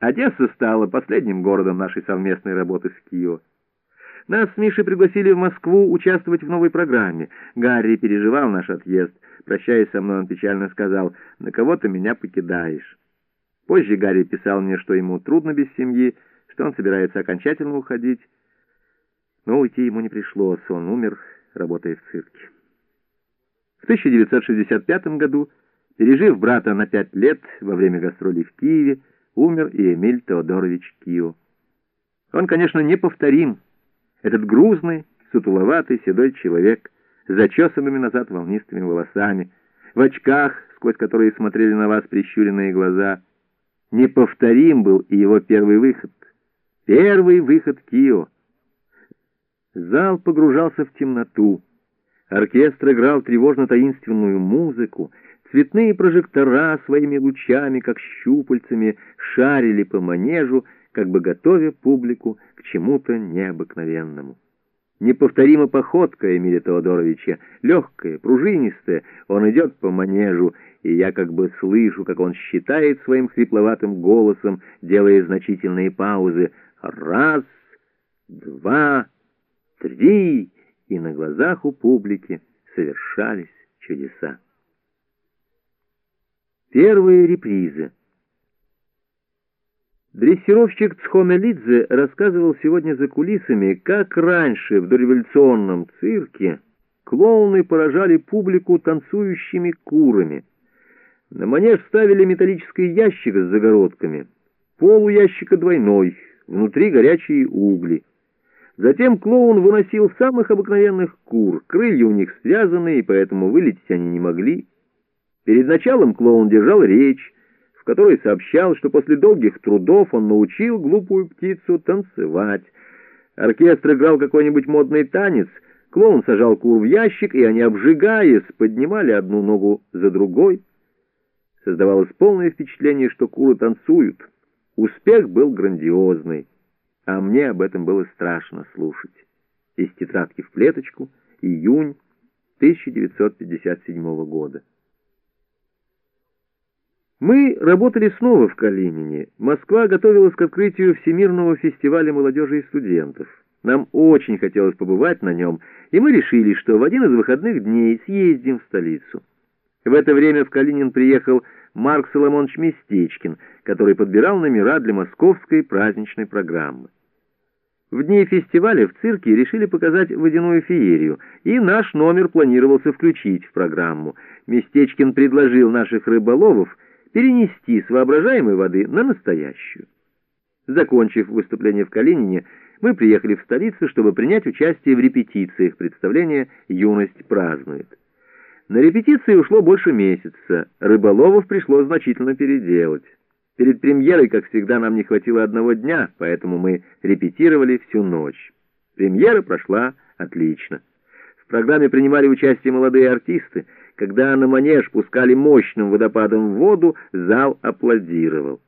Одесса стала последним городом нашей совместной работы с Кио. Нас с Мишей пригласили в Москву участвовать в новой программе. Гарри переживал наш отъезд. Прощаясь со мной, он печально сказал, «На кого ты меня покидаешь?» Позже Гарри писал мне, что ему трудно без семьи, что он собирается окончательно уходить. Но уйти ему не пришлось, он умер, работая в цирке. В 1965 году, пережив брата на пять лет во время гастролей в Киеве, умер и Эмиль Теодорович Кио. Он, конечно, неповторим, этот грузный, сутуловатый, седой человек, с зачесанными назад волнистыми волосами, в очках, сквозь которые смотрели на вас прищуренные глаза. Неповторим был и его первый выход. Первый выход Кио. Зал погружался в темноту. Оркестр играл тревожно-таинственную музыку, Цветные прожектора своими лучами, как щупальцами, шарили по манежу, как бы готовя публику к чему-то необыкновенному. Неповторима походка Эмилия Теодоровича, легкая, пружинистая, он идет по манежу, и я как бы слышу, как он считает своим хрипловатым голосом, делая значительные паузы. Раз, два, три, и на глазах у публики совершались чудеса. Первые репризы. Дрессировщик Цхомелидзе рассказывал сегодня за кулисами, как раньше в дореволюционном цирке клоуны поражали публику танцующими курами. На манеж ставили металлический ящик с загородками, пол у ящика двойной, внутри горячие угли. Затем клоун выносил самых обыкновенных кур, крылья у них связаны, и поэтому вылететь они не могли. Перед началом клоун держал речь, в которой сообщал, что после долгих трудов он научил глупую птицу танцевать. Оркестр играл какой-нибудь модный танец, клоун сажал кур в ящик, и они, обжигаясь, поднимали одну ногу за другой. Создавалось полное впечатление, что куры танцуют. Успех был грандиозный, а мне об этом было страшно слушать. Из тетрадки в клеточку, июнь 1957 года. Мы работали снова в Калинине. Москва готовилась к открытию Всемирного фестиваля молодежи и студентов. Нам очень хотелось побывать на нем, и мы решили, что в один из выходных дней съездим в столицу. В это время в Калинин приехал Марк Соломонович Местечкин, который подбирал номера для московской праздничной программы. В дни фестиваля в цирке решили показать водяную феерию, и наш номер планировался включить в программу. Местечкин предложил наших рыболовов перенести с воображаемой воды на настоящую. Закончив выступление в Калинине, мы приехали в столицу, чтобы принять участие в репетициях представления «Юность празднует». На репетиции ушло больше месяца, рыболовов пришлось значительно переделать. Перед премьерой, как всегда, нам не хватило одного дня, поэтому мы репетировали всю ночь. Премьера прошла отлично. В программе принимали участие молодые артисты, когда на манеж пускали мощным водопадом воду, зал аплодировал.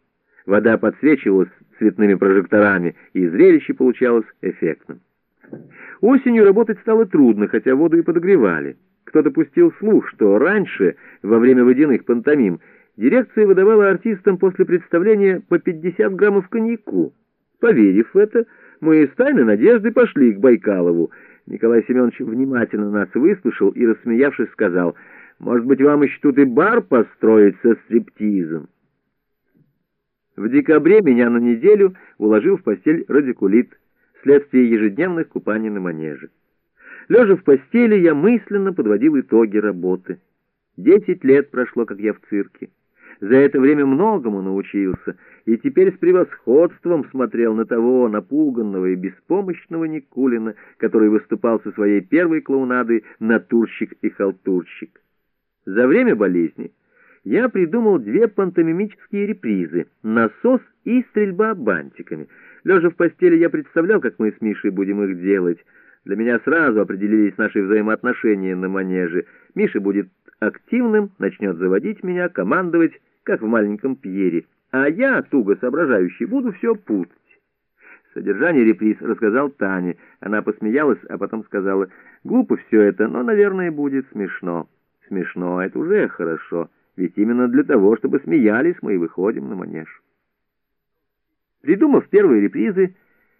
Вода подсвечивалась цветными прожекторами, и зрелище получалось эффектным. Осенью работать стало трудно, хотя воду и подогревали. Кто-то пустил слух, что раньше, во время водяных пантомим, дирекция выдавала артистам после представления по 50 граммов коньяку. Поверив в это, мы с тайной надежды пошли к Байкалову. Николай Семенович внимательно нас выслушал и, рассмеявшись, сказал — может быть, вам еще тут и бар построить со стриптизом? В декабре меня на неделю уложил в постель радикулит, вследствие ежедневных купаний на манеже. Лежа в постели, я мысленно подводил итоги работы. Десять лет прошло, как я в цирке. За это время многому научился, и теперь с превосходством смотрел на того напуганного и беспомощного Никулина, который выступал со своей первой клоунадой «Натурщик и халтурщик». За время болезни я придумал две пантомимические репризы «Насос» и «Стрельба бантиками». Лежа в постели, я представлял, как мы с Мишей будем их делать. Для меня сразу определились наши взаимоотношения на манеже. Миша будет активным, начнет заводить меня, командовать, как в маленьком Пьере. А я, туго соображающий, буду все путать. Содержание реприз рассказал Тане. Она посмеялась, а потом сказала, «Глупо все это, но, наверное, будет смешно». Смешно, это уже хорошо, ведь именно для того, чтобы смеялись, мы и выходим на манеж. Придумав первые репризы,